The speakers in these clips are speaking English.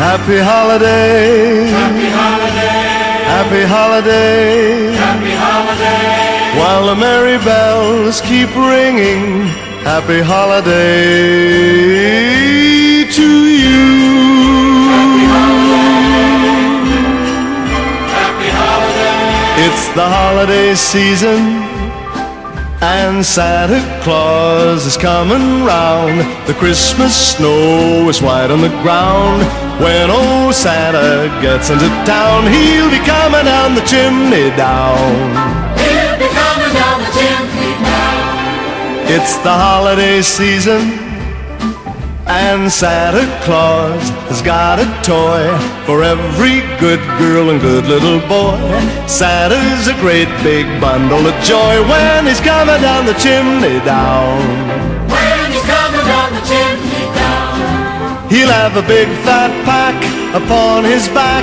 Happy holiday. Happy holiday. Happy holiday. Happy holiday. While the merry bells keep ringing. Happy holiday to you. Happy holiday. It's the holiday season. And Santa Claus is coming round. The Christmas snow is white on the ground. When old Santa gets into town, he'll be coming down the chimney down. He'll be coming down the chimney now. It's the holiday season. And Santa Claus has got a toy for every good girl and good little boy. Santa's a great big bundle of joy when he's coming down the chimney down. He'll have a big fat pack upon his back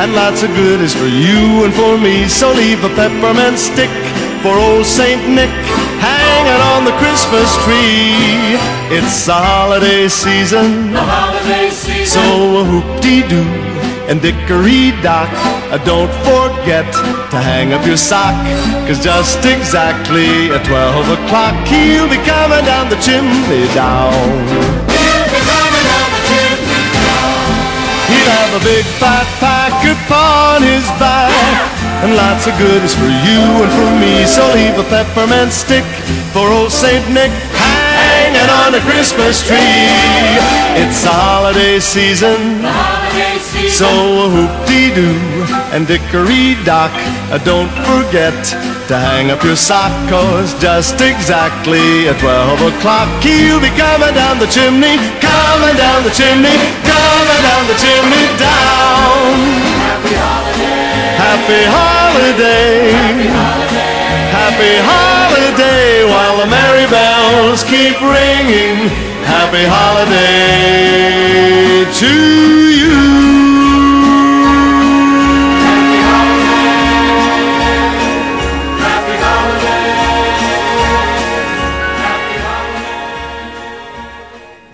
and lots of goodies for you and for me. So leave a peppermint stick for old Saint Nick hanging on the Christmas tree. It's the holiday season, The holiday season. so a hoop-dee-doo and dickory-dock. Uh, Don't forget to hang up your sock, cause just exactly at 12 o'clock he'll be coming down the chimney down. A big fat pack upon his back. And lots of goodies for you and for me So leave a peppermint stick for old Saint Nick Hanging on the Christmas tree. It's holiday season holiday season. So a hoop-dee-doo and dickory-dock uh, Don't forget to hang up your sock Cause just exactly at 12 o'clock He'll be coming down the chimney Coming down the chimney Coming down the chimney Happy holiday. Happy holiday While the merry bells keep ringing. Happy holiday